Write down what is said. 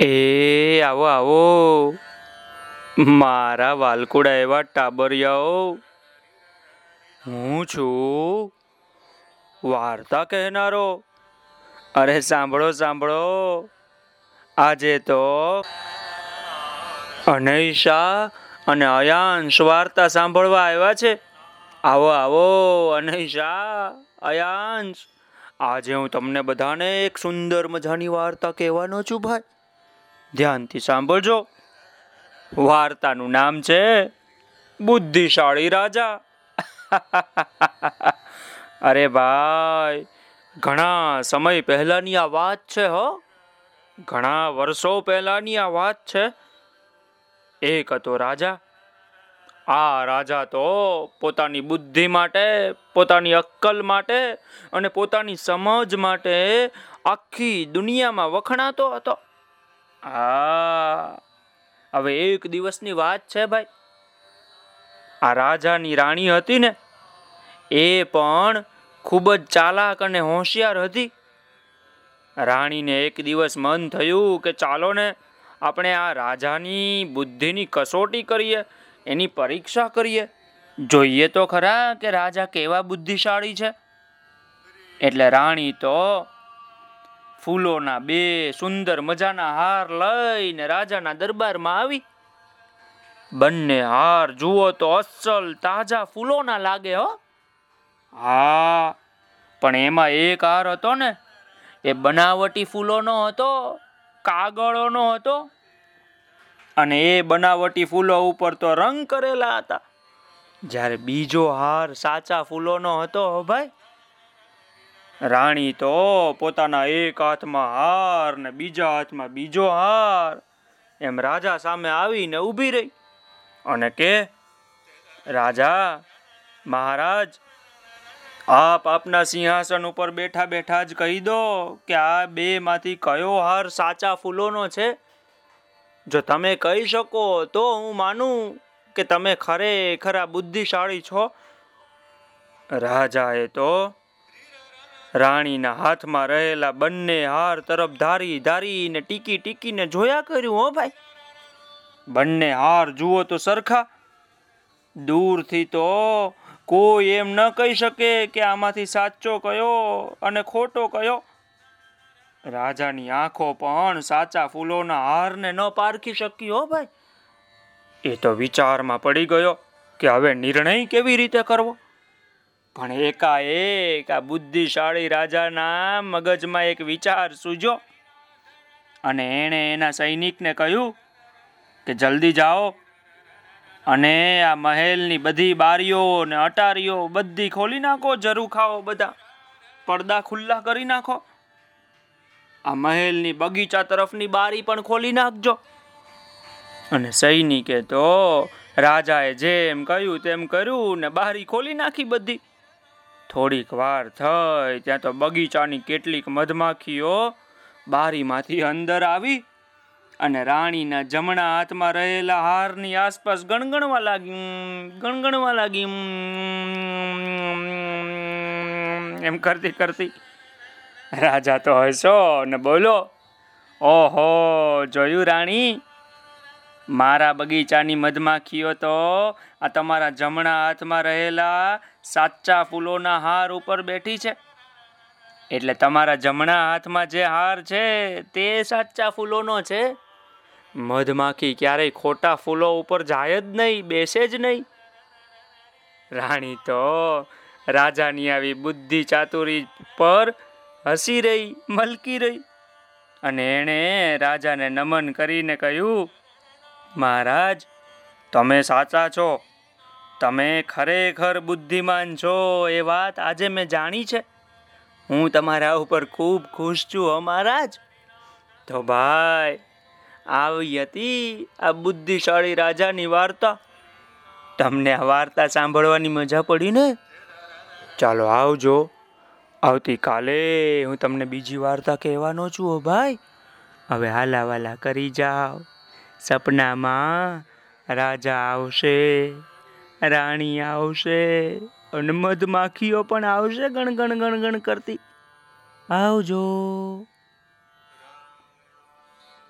એ, આવો આવો. મારા વાલકુડા એવા ટાબરિયાઓ. હું છું વાર્તા કહેનારો. અરે, સાંભળો સાંભળો. આજે તો અનૈશા અને અયાંશ વાર્તા સાંભળવા આવ્યા છે. આવો આવો, અનૈશા, અયાંશ. આજે હું તમને બધાને એક સુંદર મજાની વાર્તા કહેવાનો છું, ભાઈ. ધ્યાનથી સાંભળજો. વાર્તાનું નામ છે બુદ્ધિશાળી રાજા. અરે ભાઈ, ઘણા સમય પહેલાની આ વાત છે હો. ઘણા વર્ષો પહેલાની આ વાત છે. એક હતો રાજા. આ રાજા તો પોતાની બુદ્ધિ માટે, પોતાની અક્કલ માટે અને પોતાની સમજ માટે આખી દુનિયામાં વખણાતો હતો. હા. હવે એક દિવસની વાત છે ભાઈ. આ રાજાની રાણી હતી ને, એ પણ ખૂબ જ ચાલાક અને હોશિયાર હતી. રાણીને એક દિવસ મન થયું કે ચાલો ને, આપણે આ રાજાની બુદ્ધિની કસોટી કરીએ, એની પરીક્ષા કરીએ. જોઈએ તો ખરા કે રાજા કેવા બુદ્ધિશાળી છે. એટલે રાણી તો ફૂલોના બે સુંદર મજાના હાર લઈને રાજાના દરબારમાં આવી. બંને હાર જુઓ તો અસલ તાજા ફૂલોના લાગે હો. હા, પણ એમાં એક હાર હતો ને, એ બનાવટી ફૂલોનો હતો, કાગળોનો હતો. અને એ બનાવટી ફૂલો ઉપર તો રંગ કરેલા હતા. જ્યારે બીજો હાર સાચા ફૂલોનો હતો ભાઈ. રાણી તો પોતાના એક હાથમાં હાર ને બીજા હાથમાં બીજો હાર. એમ રાજા સામે આવીને ઊભી રહી. અને કે, રાજા, મહારાજ, આપ આપના સિંહાસન ઉપર બેઠા બેઠા જ કહી દો કે આ બે માંથી કયો હાર સાચા ફૂલોનો છે. જો તમે કહી શકો તો હું માનું કે તમે ખરેખર બુદ્ધિશાળી છો. રાજાએ તો રાણીના હાથમાં રહેલા બંને હાર તરફ ધારી ધારીને ટીકી ટીકીને જોયા કર્યું, હો ભાઈ? બંને હાર જુઓ તો સરખા, દૂરથી તો કોઈ એમ ન કહી શકે કે આમાંથી સાચો કયો અને ખોટો કયો. રાજાની આંખો પણ સાચા ફૂલોના હારને ન પારખી શકી, હો ભાઈ? એ તો વિચારમાં પડી ગયો કે હવે નિર્ણય કેવી રીતે કરવો? પણ એકાએક આ બુદ્ધિશાળી રાજાના મગજમાં એક વિચાર સૂજો અને એણે એના સૈનિકને કહ્યું કે જલ્દી જાઓ અને આ મહેલની બધી બારીઓ ને અટારીઓ બધી ખોલી નાખો જરૂર ખાઓ બધા. પડદા ખુલ્લા કરી નાખો. આ મહેલની બગીચા તરફની બારી પણ ખોલી નાખજો. અને સૈનિકે તો રાજાએ જેમ કહ્યું તેમ કર્યું ને બારી ખોલી નાખી બધી. થોડીક વાર થઈ, ત્યાં તો બગીચાની કેટલીક મધમાખીઓ બારીમાંથી અંદર આવી અને રાણીના જમણા હાથમાં રહેલા હારની આસપાસ ગણગણવા લાગી ગણગણવા લાગી એમ કરતી કરતી રાજા તો હસો ને બોલો, ઓહો, જોયું રાણી મારા બગીચાની મધમાખીઓ તો આ તમારા જમણા હાથમાં રહેલા સાચા ફૂલોના હાર ઉપર બેઠી છે. એટલે તમારા જમણા હાથમાં જે હાર છે, તે સાચા ફૂલોનો છે. મધમાખી ક્યારેય ખોટા ફૂલો ઉપર જાય જ નહીં, બેસે જ નહીં. રાણી તો રાજાની આવી બુદ્ધિ ચાતુરી પર હસી રહી, મલકી રહી. અને એણે રાજાને નમન કરીને કહ્યું મહારાજ, તમે સાચા છો. તમે ખરેખર બુદ્ધિમાન છો એ વાત આજે મેં જાણી છે. હું તમારા ઉપર ખૂબ ખુશ છું, હો મહારાજ. તો ભાઈ, આવી હતી આ બુદ્ધિશાળી રાજાની વાર્તા. તમને આ વાર્તા સાંભળવાની મજા પડી ને? ચાલો આવજો. આવતીકાલે હું તમને બીજી વાર્તા કહેવાનો છું, હો ભાઈ. હવે હાલા વાલા કરી જાઓ. સપનામાં રાજા આવશે, રાણી આવશે, અને મધમાખીઓ પણ આવશે ગણ ગણ ગણ ગણ કરતી. આવજો.